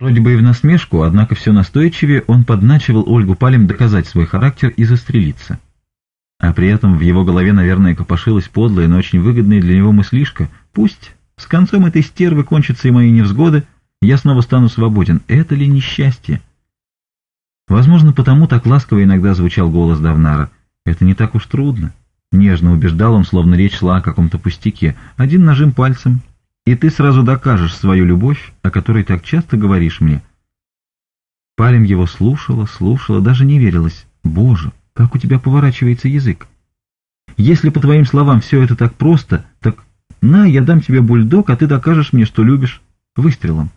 Вроде бы и в насмешку, однако все настойчивее он подначивал Ольгу Палем доказать свой характер и застрелиться. А при этом в его голове, наверное, копошилась подлая, но очень выгодная для него мыслишка. «Пусть с концом этой стервы кончатся и мои невзгоды, я снова стану свободен. Это ли несчастье?» Возможно, потому так ласково иногда звучал голос Давнара. «Это не так уж трудно». Нежно убеждал он, словно речь шла о каком-то пустяке. «Один нажим пальцем, и ты сразу докажешь свою любовь, о которой так часто говоришь мне». Палем его слушала, слушала, даже не верилась. «Боже, как у тебя поворачивается язык! Если, по твоим словам, все это так просто, так на, я дам тебе бульдог, а ты докажешь мне, что любишь, выстрелом».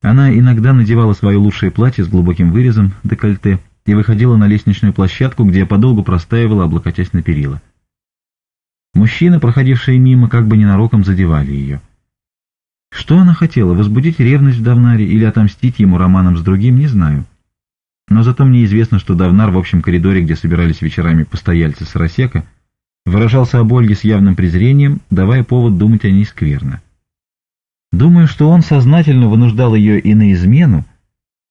Она иногда надевала свое лучшее платье с глубоким вырезом, декольте, и выходила на лестничную площадку, где я подолгу простаивала, облокотясь на перила. Мужчины, проходившие мимо, как бы ненароком задевали ее. Что она хотела, возбудить ревность в Давнаре или отомстить ему романом с другим, не знаю. Но зато мне известно, что Давнар в общем коридоре, где собирались вечерами постояльцы Сарасека, выражался об Ольге с явным презрением, давая повод думать о ней скверно. Думаю, что он сознательно вынуждал ее и на измену,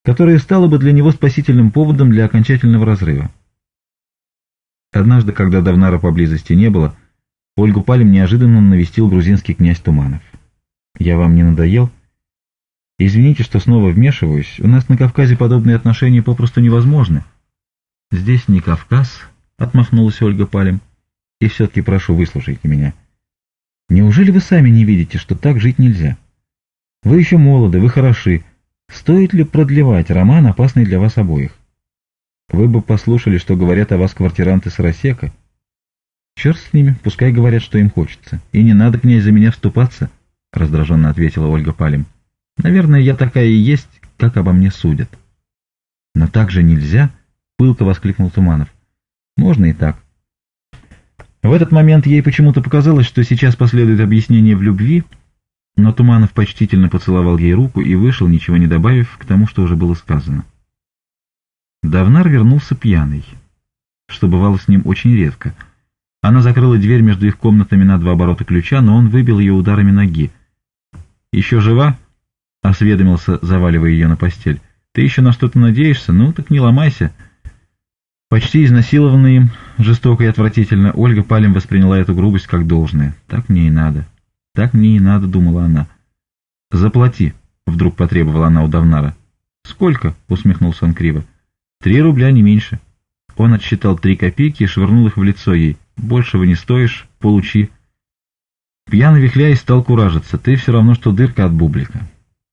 которая стала бы для него спасительным поводом для окончательного разрыва. Однажды, когда Давнара поблизости не было, Ольгу Палим неожиданно навестил грузинский князь Туманов. «Я вам не надоел?» «Извините, что снова вмешиваюсь. У нас на Кавказе подобные отношения попросту невозможны». «Здесь не Кавказ», — отмахнулась Ольга Палим. «И все-таки прошу, выслушайте меня. Неужели вы сами не видите, что так жить нельзя? Вы еще молоды, вы хороши. Стоит ли продлевать роман, опасный для вас обоих? Вы бы послушали, что говорят о вас квартиранты Сарасека» Черт с ними, пускай говорят, что им хочется. И не надо к ней за меня вступаться, — раздраженно ответила Ольга Палим. Наверное, я такая и есть, как обо мне судят. Но так же нельзя, — пылко воскликнул Туманов. Можно и так. В этот момент ей почему-то показалось, что сейчас последует объяснение в любви, но Туманов почтительно поцеловал ей руку и вышел, ничего не добавив к тому, что уже было сказано. Давнар вернулся пьяный, что бывало с ним очень редко — она закрыла дверь между их комнатами на два оборота ключа, но он выбил ее ударами ноги. «Еще жива?» — осведомился, заваливая ее на постель. «Ты еще на что-то надеешься? Ну, так не ломайся». Почти изнасилованная им, жестоко и отвратительно, Ольга Палем восприняла эту грубость как должное. «Так мне и надо. Так мне и надо», — думала она. «Заплати», — вдруг потребовала она у Давнара. «Сколько?» — усмехнулся он криво. «Три рубля, не меньше». Он отсчитал три копейки и швырнул их в лицо ей. Большего не стоишь, получи. Пьяно вихляясь, стал куражиться. Ты все равно, что дырка от бублика.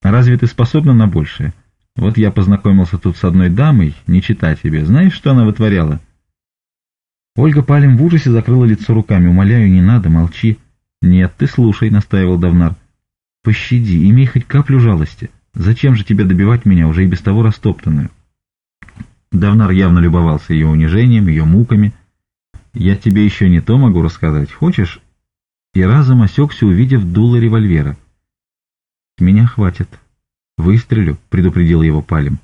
Разве ты способна на большее? Вот я познакомился тут с одной дамой, не чита тебе. Знаешь, что она вытворяла? Ольга Палем в ужасе закрыла лицо руками. Умоляю, не надо, молчи. Нет, ты слушай, настаивал Давнар. Пощади, имей хоть каплю жалости. Зачем же тебе добивать меня, уже и без того растоптанную? Давнар явно любовался ее унижением, ее муками. Я тебе еще не то могу рассказать. Хочешь?» И разом осекся, увидев дуло револьвера. «Меня хватит. Выстрелю», — предупредил его Палим.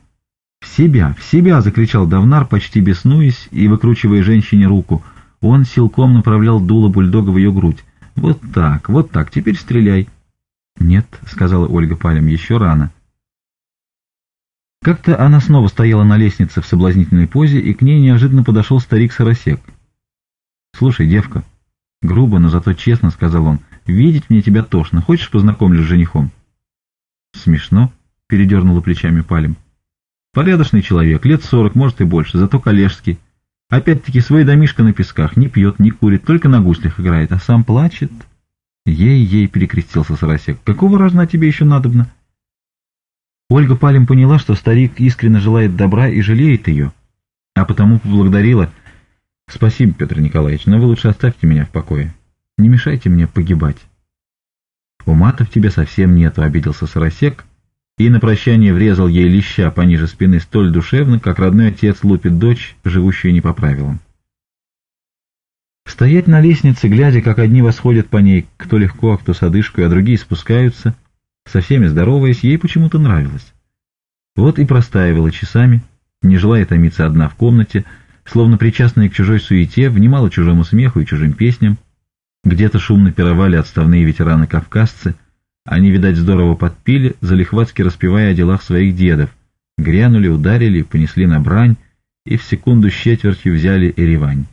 «В себя, в себя!» — закричал Давнар, почти беснуясь и выкручивая женщине руку. Он силком направлял дуло бульдога в ее грудь. «Вот так, вот так, теперь стреляй!» «Нет», — сказала Ольга Палем, — «еще рано». Как-то она снова стояла на лестнице в соблазнительной позе, и к ней неожиданно подошел старик-соросек — «Слушай, девка», — грубо, но зато честно сказал он, — «видеть мне тебя тошно. Хочешь, познакомлю с женихом?» «Смешно», — передернула плечами Палем. «Порядочный человек, лет сорок, может и больше, зато коллежский. Опять-таки свой домишко на песках, не пьет, не курит, только на гуслях играет, а сам плачет». «Ей-ей!» — перекрестился соросек. «Какого рожна тебе еще надобно?» Ольга Палем поняла, что старик искренне желает добра и жалеет ее, а потому поблагодарила — Спасибо, Петр Николаевич, но вы лучше оставьте меня в покое. Не мешайте мне погибать. Ума-то тебе совсем нету, обиделся Сарасек, и на прощание врезал ей леща пониже спины столь душевно, как родной отец лупит дочь, живущую не по правилам. Стоять на лестнице, глядя, как одни восходят по ней, кто легко, а кто с одышкой, а другие спускаются, со всеми здороваясь, ей почему-то нравилось. Вот и простаивала часами, не желая томиться одна в комнате, — словно причастные к чужой суете, внимала чужому смеху и чужим песням. Где-то шумно пировали отставные ветераны-кавказцы. Они, видать, здорово подпили, залихватски распевая о делах своих дедов. Грянули, ударили, понесли на брань и в секунду с четвертью взяли Еревань.